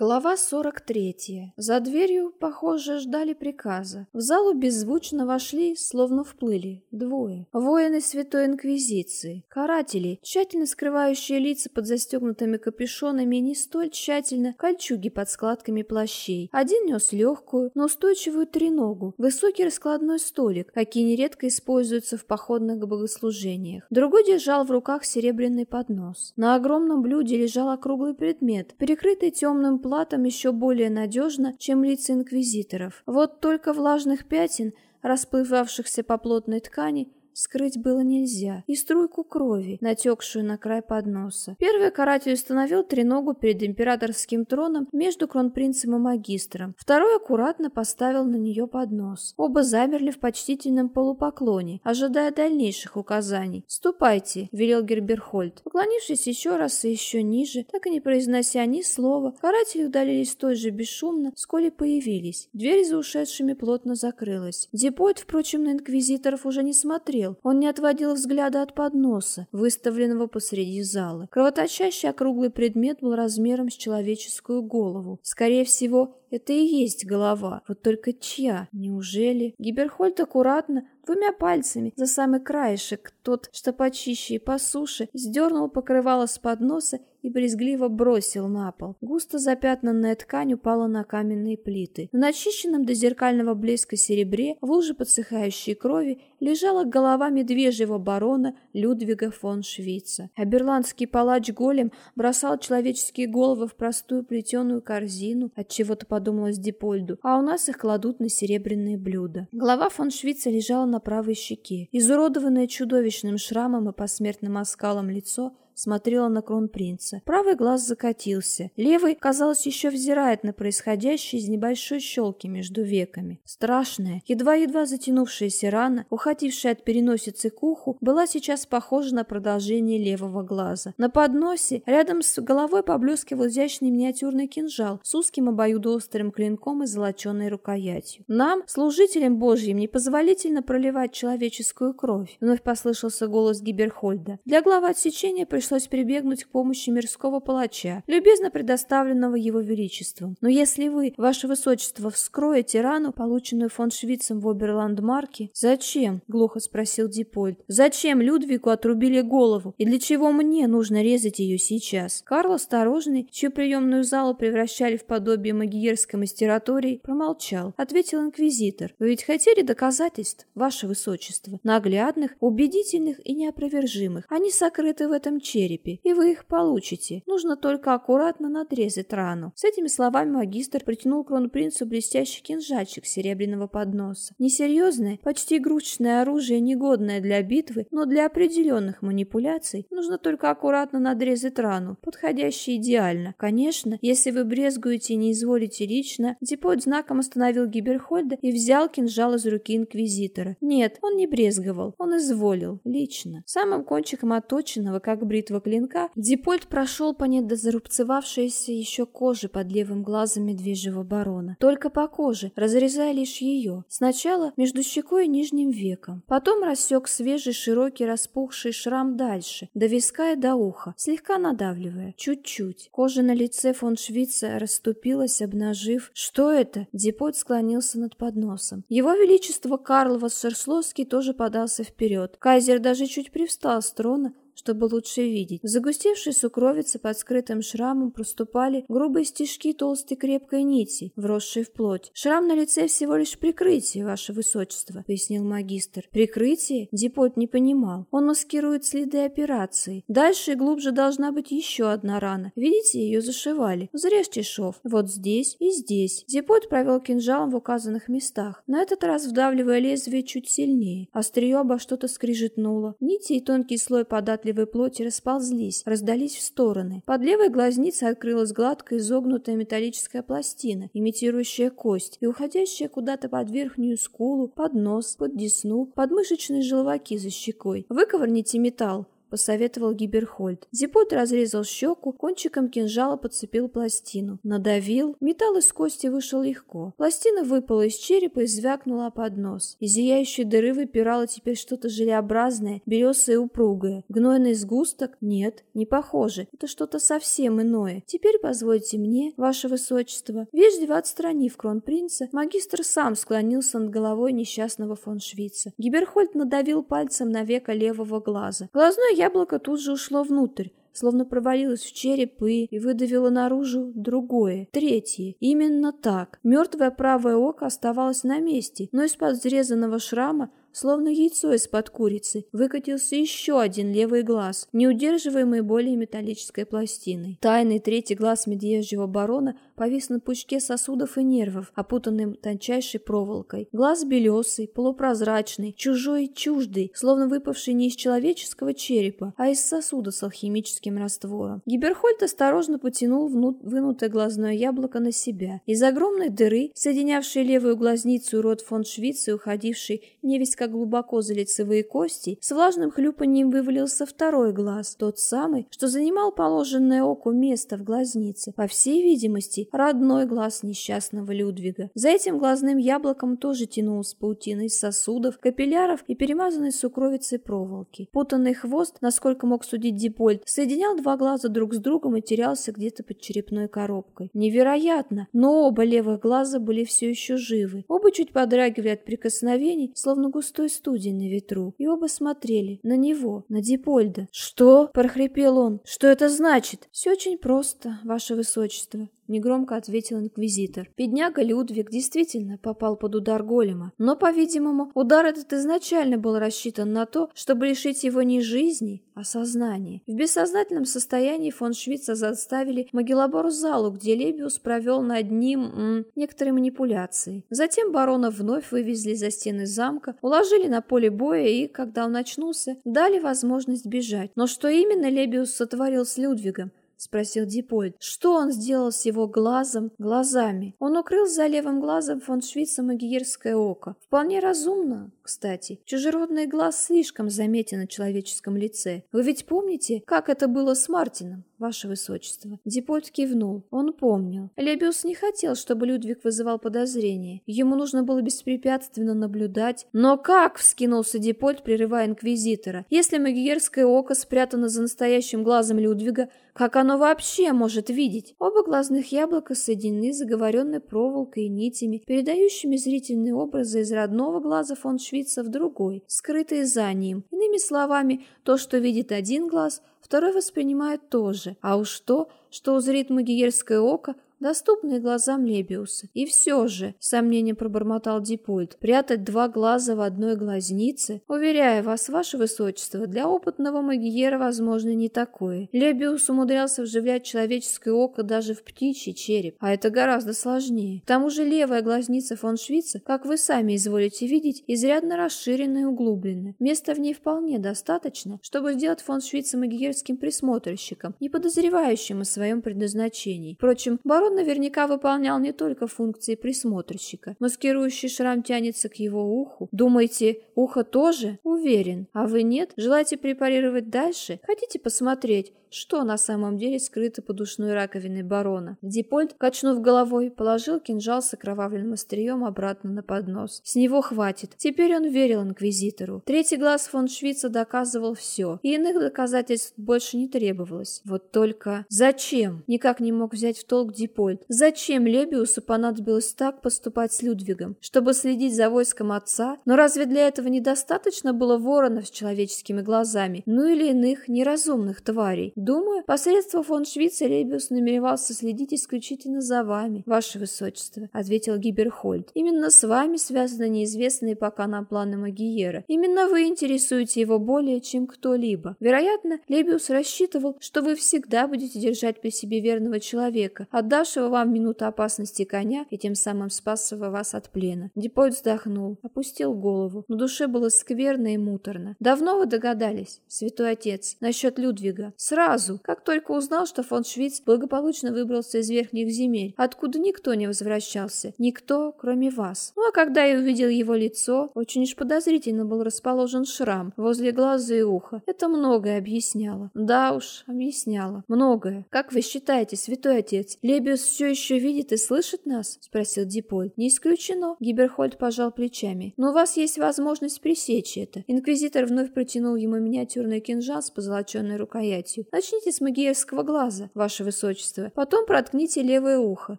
Глава 43. За дверью, похоже, ждали приказа. В залу беззвучно вошли, словно вплыли, двое. Воины Святой Инквизиции. Каратели, тщательно скрывающие лица под застегнутыми капюшонами не столь тщательно кольчуги под складками плащей. Один нес легкую, но устойчивую треногу, высокий раскладной столик, какие нередко используются в походных богослужениях. Другой держал в руках серебряный поднос. На огромном блюде лежал округлый предмет, перекрытый темным платом еще более надежно, чем лица инквизиторов. Вот только влажных пятен, расплывавшихся по плотной ткани, скрыть было нельзя, и струйку крови, натекшую на край подноса. Первый каратель установил треногу перед императорским троном между кронпринцем и магистром. Второй аккуратно поставил на нее поднос. Оба замерли в почтительном полупоклоне, ожидая дальнейших указаний. «Ступайте», — велел Герберхольд. Поклонившись еще раз и еще ниже, так и не произнося ни слова, каратели удалились столь же бесшумно, сколь и появились. Дверь за ушедшими плотно закрылась. Депойт, впрочем, на инквизиторов уже не смотрел, смотрел. Он не отводил взгляда от подноса, выставленного посреди зала. Кровоточащий округлый предмет был размером с человеческую голову. Скорее всего, это и есть голова. Вот только чья? Неужели? Гиберхольд аккуратно, двумя пальцами, за самый краешек, тот, что почище и по суше, сдернул покрывало с подноса и брезгливо бросил на пол. Густо запятнанная ткань упала на каменные плиты. На начищенном до зеркального блеска серебре, в луже подсыхающей крови, лежала голова медвежьего барона Людвига фон Швейца. А берландский палач-голем бросал человеческие головы в простую плетеную корзину, от чего-то подумалось Дипольду, а у нас их кладут на серебряные блюда. Голова фон Швица лежала на правой щеке. Изуродованное чудовищным шрамом и посмертным оскалом лицо смотрела на кронпринца. Правый глаз закатился. Левый, казалось, еще взирает на происходящее из небольшой щелки между веками. Страшная, едва-едва затянувшаяся рана, уходившая от переносицы к уху, была сейчас похожа на продолжение левого глаза. На подносе, рядом с головой поблескивал изящный миниатюрный кинжал с узким обоюдоострым клинком и золоченой рукоятью. Нам, служителям Божьим, непозволительно проливать человеческую кровь. Вновь послышался голос Гиберхольда. Для главы отсечения пришлось пришлось прибегнуть к помощи мирского палача, любезно предоставленного его величеством. Но если вы, ваше высочество, вскроете рану, полученную фон Швицем в Оберландмарке, зачем? глухо спросил Дипольд. Зачем Людвигу отрубили голову? И для чего мне нужно резать ее сейчас? Карл Осторожный, чью приемную залу превращали в подобие магиерской мастератории, промолчал. Ответил инквизитор. Вы ведь хотели доказательств, ваше высочество, наглядных, убедительных и неопровержимых. Они сокрыты в этом черепе черепе, и вы их получите. Нужно только аккуратно надрезать рану. С этими словами магистр притянул кронпринцу блестящий кинжальчик серебряного подноса. Несерьезное, почти игрушечное оружие, негодное для битвы, но для определенных манипуляций нужно только аккуратно надрезать рану, подходящий идеально. Конечно, если вы брезгуете и не изволите лично, Депот знаком остановил Гиберхольда и взял кинжал из руки инквизитора. Нет, он не брезговал, он изволил, лично. Самым кончиком отточенного, как брит бритва клинка, Дипольт прошел по недозарубцевавшейся еще коже под левым глазом медвежьего барона. Только по коже, разрезая лишь ее. Сначала между щекой и нижним веком. Потом рассек свежий, широкий, распухший шрам дальше, до виска и до уха, слегка надавливая. Чуть-чуть. Кожа на лице фон Швица расступилась, обнажив... Что это? Дипольт склонился над подносом. Его Величество Карл Вассерсловский тоже подался вперед. Кайзер даже чуть привстал с трона, чтобы лучше видеть. В загустевшей сукровице под скрытым шрамом проступали грубые стежки толстой крепкой нити, вросшей в плоть. «Шрам на лице всего лишь прикрытие, ваше высочество», — пояснил магистр. «Прикрытие?» Дипот не понимал. Он маскирует следы операции. Дальше и глубже должна быть еще одна рана. Видите, ее зашивали. Зарежьте шов. Вот здесь и здесь. Дипот провел кинжалом в указанных местах. На этот раз вдавливая лезвие чуть сильнее. Острие обо что-то скрижетнуло. Нити и тонкий слой податливой податливой плоти расползлись, раздались в стороны. Под левой глазницей открылась гладкая изогнутая металлическая пластина, имитирующая кость, и уходящая куда-то под верхнюю скулу, под нос, под десну, под мышечные желваки за щекой. «Выковырните металл!» — посоветовал Гиберхольд. Дипот разрезал щеку, кончиком кинжала подцепил пластину. Надавил, металл из кости вышел легко. Пластина выпала из черепа и звякнула под нос. Из зияющей дыры выпирало теперь что-то желеобразное, белесое и упругое. Гнойный сгусток? Нет, не похоже. Это что-то совсем иное. Теперь позвольте мне, ваше высочество, вежливо отстранив кронпринца, магистр сам склонился над головой несчастного фон Швица. Гиберхольд надавил пальцем на веко левого глаза. Глазное яблоко тут же ушло внутрь словно провалилось в череп и, и выдавило наружу другое, третье. Именно так. Мертвое правое око оставалось на месте, но из-под взрезанного шрама Словно яйцо из-под курицы, выкатился еще один левый глаз, неудерживаемый более металлической пластиной. Тайный третий глаз медвежьего барона повис на пучке сосудов и нервов, опутанным тончайшей проволокой. Глаз белесый, полупрозрачный, чужой и чуждый, словно выпавший не из человеческого черепа, а из сосуда с алхимическим раствором. Гиберхольд осторожно потянул вынутое глазное яблоко на себя. Из огромной дыры, соединявшей левую глазницу и рот фон Швица, уходивший не весь как глубоко за лицевые кости, с влажным хлюпанием вывалился второй глаз, тот самый, что занимал положенное оку место в глазнице. По всей видимости, родной глаз несчастного Людвига. За этим глазным яблоком тоже тянулась паутина из сосудов, капилляров и перемазанной сукровицей проволоки. Путанный хвост, насколько мог судить Дипольд, соединял два глаза друг с другом и терялся где-то под черепной коробкой. Невероятно, но оба левых глаза были все еще живы. Оба чуть подрагивали от прикосновений, словно густой студень на ветру, и оба смотрели на него, на Дипольда. «Что?» – прохрипел он. «Что это значит?» «Все очень просто, ваше высочество негромко ответил инквизитор. Бедняга Людвиг действительно попал под удар голема, но, по-видимому, удар этот изначально был рассчитан на то, чтобы лишить его не жизни, а сознания. В бессознательном состоянии фон Швица заставили Магеллабор залу, где Лебиус провел над ним м, некоторые манипуляции. Затем барона вновь вывезли за стены замка, уложили на поле боя и, когда он очнулся, дали возможность бежать. Но что именно Лебиус сотворил с Людвигом? — спросил Дипольд. «Что он сделал с его глазом, глазами?» Он укрыл за левым глазом фон Швейца магиерское око. Вполне разумно, кстати. Чужеродный глаз слишком заметен на человеческом лице. Вы ведь помните, как это было с Мартином, ваше высочество? Дипольд кивнул. Он помнил. Лебиус не хотел, чтобы Людвиг вызывал подозрения. Ему нужно было беспрепятственно наблюдать. Но как, вскинулся Дипольд, прерывая инквизитора, если магиерское око спрятано за настоящим глазом Людвига, как оно вообще может видеть? Оба глазных яблока соединены заговоренной проволокой и нитями, передающими зрительные образы из родного глаза фон Швица в другой, скрытые за ним. Иными словами, то, что видит один глаз, второй воспринимает тоже, а уж то, что узрит магиерское око, доступные глазам Лебиуса. И все же, сомнение пробормотал Дипольд, прятать два глаза в одной глазнице, уверяю вас, ваше высочество, для опытного магиера возможно не такое. Лебиус умудрялся вживлять человеческое око даже в птичий череп, а это гораздо сложнее. К тому же левая глазница фон Швица, как вы сами изволите видеть, изрядно расширена и углублена. Места в ней вполне достаточно, чтобы сделать фон Швица магиерским присмотрщиком, не подозревающим о своем предназначении. Впрочем, барон он наверняка выполнял не только функции присмотрщика. Маскирующий шрам тянется к его уху. Думаете, ухо тоже? Уверен. А вы нет? Желаете препарировать дальше? Хотите посмотреть, что на самом деле скрыто под ушной раковиной барона. Дипольд, качнув головой, положил кинжал с окровавленным острием обратно на поднос. С него хватит. Теперь он верил инквизитору. Третий глаз фон Швица доказывал все, и иных доказательств больше не требовалось. Вот только зачем? Никак не мог взять в толк Дипольд. Зачем Лебиусу понадобилось так поступать с Людвигом? Чтобы следить за войском отца? Но разве для этого недостаточно было воронов с человеческими глазами? Ну или иных неразумных тварей? Думаю, посредством фон Швица Ребиус намеревался следить исключительно за вами, ваше высочество, ответил Гиберхольд. Именно с вами связаны неизвестные пока нам планы Магиера. Именно вы интересуете его более, чем кто-либо. Вероятно, Лебиус рассчитывал, что вы всегда будете держать при себе верного человека, отдавшего вам минуту опасности коня и тем самым спасшего вас от плена. Дипойд вздохнул, опустил голову. На душе было скверно и муторно. Давно вы догадались, святой отец, насчет Людвига? Сразу Сразу, как только узнал, что фон Швиц благополучно выбрался из верхних земель, откуда никто не возвращался. Никто, кроме вас. Ну а когда я увидел его лицо, очень уж подозрительно был расположен шрам возле глаза и уха. Это многое объясняло. Да уж, объясняло. Многое. Как вы считаете, святой отец, Лебиус все еще видит и слышит нас? Спросил Диполь. Не исключено. Гиберхольд пожал плечами. Но у вас есть возможность пресечь это. Инквизитор вновь протянул ему миниатюрный кинжал с позолоченной рукоятью. Начните с магиерского глаза, ваше высочество. Потом проткните левое ухо.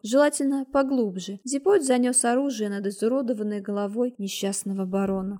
Желательно поглубже. Диполь занес оружие над изуродованной головой несчастного барона.